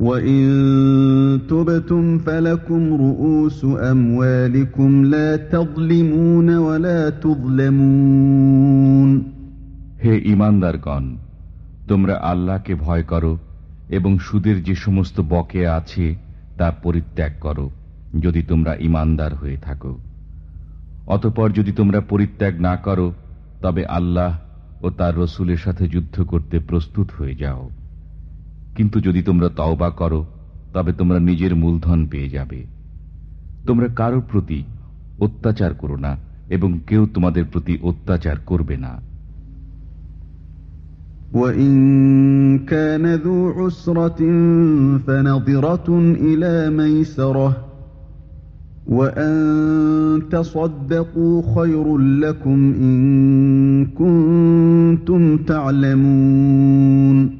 وإن تبتم فلكم رؤوس أموالكم لا تظلمون ولا تظلمون হে ইমানদারগণ তোমরা আল্লাহকে ভয় করো এবং সুদের যে সমস্ত বকে আছে তা পরিত্যাগ করো যদি তোমরা ইমানদার হয়ে থাকো অতপর যদি তোমরা পরিত্যাগ না করো তবে আল্লাহ ও তার রসুলের সাথে যুদ্ধ করতে প্রস্তুত হয়ে যাও কিন্তু যদি তোমরা তওবা করো তবে তোমরা নিজের মূলধন পেয়ে যাবে তোমরা কারোর প্রতি অত্যাচার করো না এবং কেউ তোমাদের প্রতি অত্যাচার করবে না وإن كان ذو عسرة فنظرة إلى ميسرة وأن تصدقوا خير لكم إن كنتم تعلمون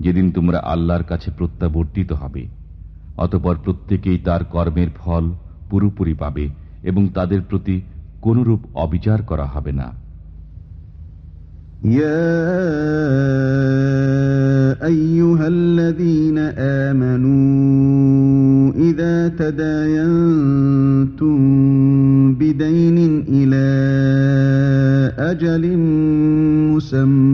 যেদিন তোমরা আল্লাহর কাছে প্রত্যাবর্তিত হবে অতপর প্রত্যেকেই তার কর্মের ফল পুরোপুরি পাবে এবং তাদের প্রতি কোনরূপ অবিচার করা হবে না يا أيها الذين آمنوا إذا تداينتم بدين إلى أجل مسمى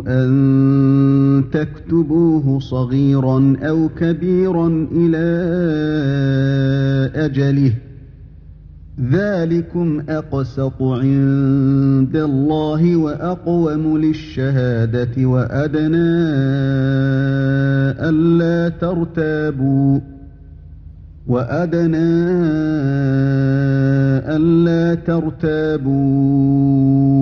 أن تكتبوه صغيرا أو كبيرا إلى أجله. ذلكم أقسط عند الله وأقوم للشهادة وأدنى ألا ترتابوا. وأدنى ألا ترتابوا.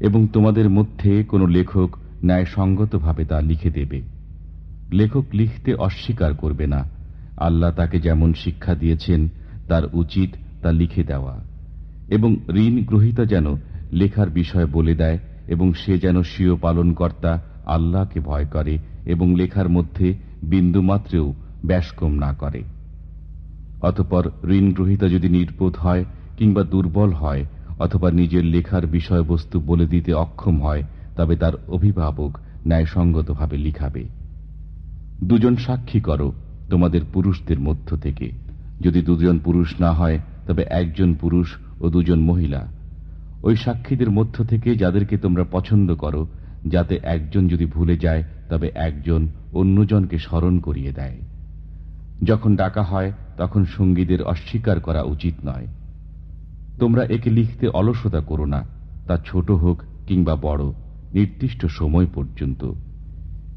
এবং তোমাদের মধ্যে কোনো লেখক ন্যায়সঙ্গতভাবে তা লিখে দেবে। লেখক লিখতে অস্বীকার করবে না। আল্লাহ তাকে যেমন শিক্ষা দিয়েছেন, তার উচিত তা লিখে দেওয়া। এবং ঋণ গ্রহীতা যেন লেখার বিষয় বলে দেয় এবং সে যেন স্বীয় পালনকর্তা আল্লাহকে ভয় করে এবং লেখার মধ্যে বিন্দুমাত্রেও ব্যাসকম না করে। অতপর ঋণ গ্রহীতা যদি নির্বোধ হয় কিংবা দুর্বল হয় অথবা নিজের লেখার বিষয়বস্তু বলে দিতে অক্ষম হয়, তবে তার অভিভাবক ন্যায়সঙ্গতভাবে লিখাবে। দুজন সাক্ষী করো, তোমাদের পুরুষদের মধ্য থেকে। যদি দুজন পুরুষ না হয়, তবে একজন পুরুষ ও দুজন মহিলা। ওই সাক্ষীদের মধ্য থেকে যাদেরকে তোমরা পছন্দ করো, যাতে একজন যদি ভুলে যায়, তবে একজন অন্যজনকে স্মরণ করিয়ে দেয়। যখন ডাকা হয়, তখন সঙ্গীদের অস্বীকার করা উচিত নয়। তোমরা একে লিখতে অলসতা করো না, তা ছোট হোক কিংবা বড়, নির্দিষ্ট সময় পর্যন্ত।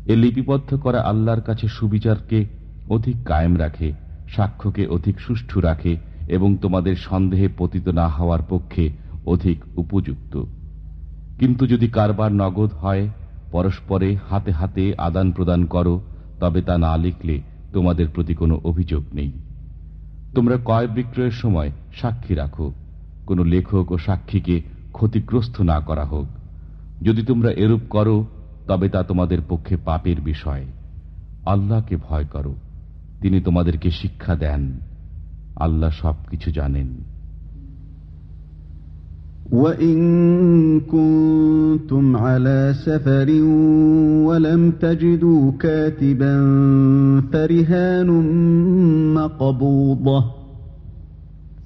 এ লিপিবদ্ধ করা আল্লাহর কাছে সুবিচারকে অধিক কায়েম রাখে, সাক্ষ্যকে অধিক সুষ্ঠু রাখে এবং তোমাদের সন্দেহে পতিত না হওয়ার পক্ষে অধিক উপযুক্ত। কিন্তু যদি কারবার নগদ হয়, পরস্পরে হাতে হাতে আদান প্রদান করো, তবে তা না লিখলে তোমাদের প্রতি কোনো অভিযোগ নেই। তোমরা কয় বিক্রয়ের সময় সাক্ষী রাখো। কোনো লেখক ও সাক্ষীকে ক্ষতিগ্রস্ত না করা হোক যদি তোমরা এরূপ করো তবে তা তোমাদের পক্ষে পাপের বিষয় আল্লাহকে ভয় করো তিনি তোমাদেরকে শিক্ষা দেন আল্লাহ সবকিছু জানেন وَإِن كُنتُمْ عَلَى سَفَرٍ وَلَمْ تَجِدُوا كَاتِبًا فَرِهَانٌ مَّقْبُوضَةٌ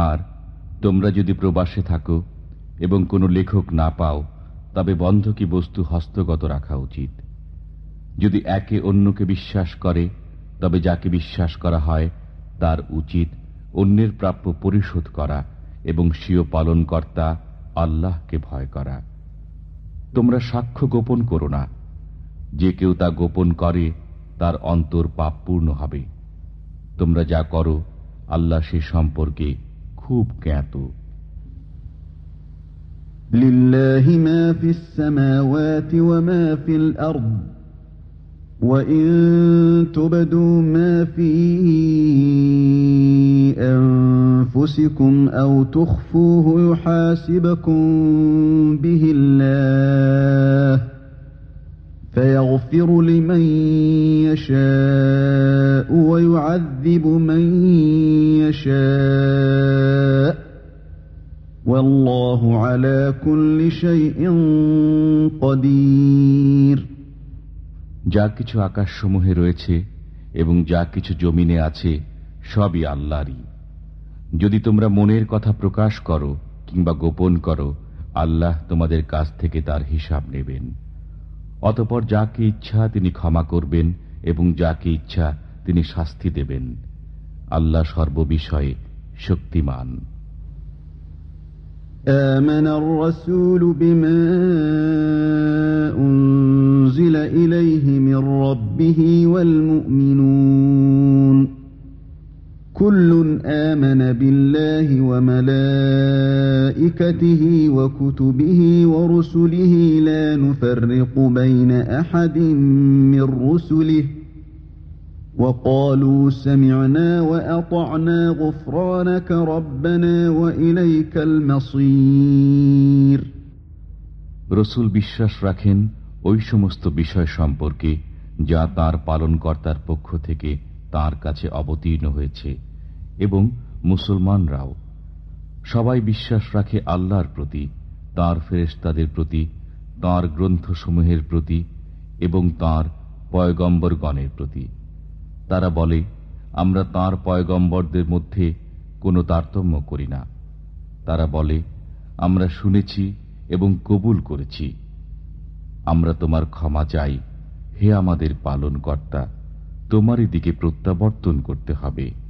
আর তোমরা যদি প্রবাসে থাকো এবং কোনো লেখক না পাও, তবে বন্ধকি বস্তু হস্তগত রাখা উচিত। যদি একে অন্যকে বিশ্বাস করে, তবে যাকে বিশ্বাস করা হয়, তার উচিত অন্যের প্রাপ্য পরিশোধ করা এবং স্বীয় পালনকর্তা আল্লাহকে ভয় করা। তোমরা সাক্ষ্য গোপন করো না। যে কেউ তা গোপন করে, তার অন্তর পাপপূর্ণ হবে। তোমরা যা করো, আল্লাহ সে সম্পর্কে খুব জ্ঞাত لله ما في السماوات وما في الأرض وإن تبدوا ما في أنفسكم أو تخفوه يحاسبكم به الله فيغفر لمن يشاء ويعذب من يشاء والله على كل شيء قدير যা কিছু আকাশসমূহে রয়েছে এবং যা কিছু জমিনে আছে সবই আল্লাহরই যদি তোমরা মনের কথা প্রকাশ করো কিংবা গোপন করো আল্লাহ তোমাদের কাছ থেকে তার হিসাব নেবেন অতপর যাকে ইচ্ছা তিনি ক্ষমা করবেন এবং যাকে ইচ্ছা তিনি শাস্তি দেবেন আল্লাহ সর্ববিষয়ে শক্তিমান آمن الرسول بما أنزل إليه من ربه والمؤمنون كل آمن بالله وملائكته وكتبه ورسله لا نفرق بين أحد من رسله وقالوا سمعنا وأطعنا غفرانك ربنا وإليك المصير রসুল বিশ্বাস রাখেন ওই সমস্ত বিষয় সম্পর্কে যা তার পালনকর্তার পক্ষ থেকে তার কাছে অবতীর্ণ হয়েছে এবং মুসলমানরাও। সবাই বিশ্বাস রাখে আল্লাহর প্রতি, তার ফেরেশতাদের প্রতি, তাঁর গ্রন্থসমূহের প্রতি এবং তাঁর পয়গম্বরগণের প্রতি। তারা বলে, আমরা তাঁর পয়গম্বরদের মধ্যে কোনো তারতম্য করি না। তারা বলে, আমরা শুনেছি এবং কবুল করেছি। আমরা তোমার ক্ষমা চাই। হে আমাদের পালন কর্তা তোমারই দিকে প্রত্যাবর্তন করতে হবে।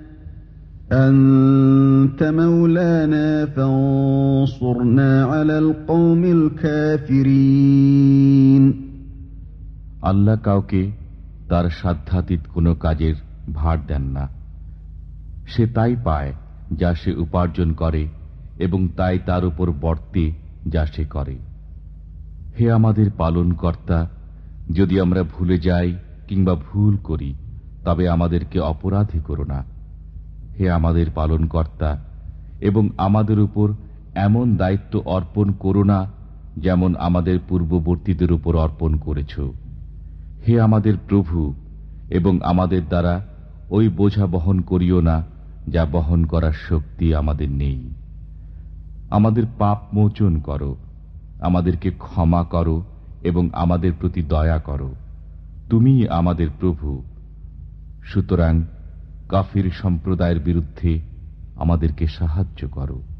أنت مولانا فانصرنا على القوم الكافرين আল্লাহ কাউকে তার সাধ্যাতীত কোনো কাজের ভার দেন না সে তাই পায় যা সে উপার্জন করে এবং তাই তার উপর বর্তে যা সে করে হে আমাদের পালন কর্তা যদি আমরা ভুলে যাই কিংবা ভুল করি তবে আমাদেরকে অপরাধী করো না হে আমাদের পালন কর্তা এবং আমাদের উপর এমন দায়িত্ব অর্পণ করো না যেমন আমাদের পূর্ববর্তীদের উপর অর্পণ করেছ। হে আমাদের প্রভু, এবং আমাদের দ্বারা ওই বোঝা বহন করিও না যা বহন করার শক্তি আমাদের নেই। আমাদের পাপ মোচন করো, আমাদেরকে ক্ষমা করো, এবং আমাদের প্রতি দয়া করো। তুমি আমাদের প্রভু। সুতরাং কাফির সম্প্রদায়ের বিরুদ্ধে আমাদেরকে সাহায্য করো।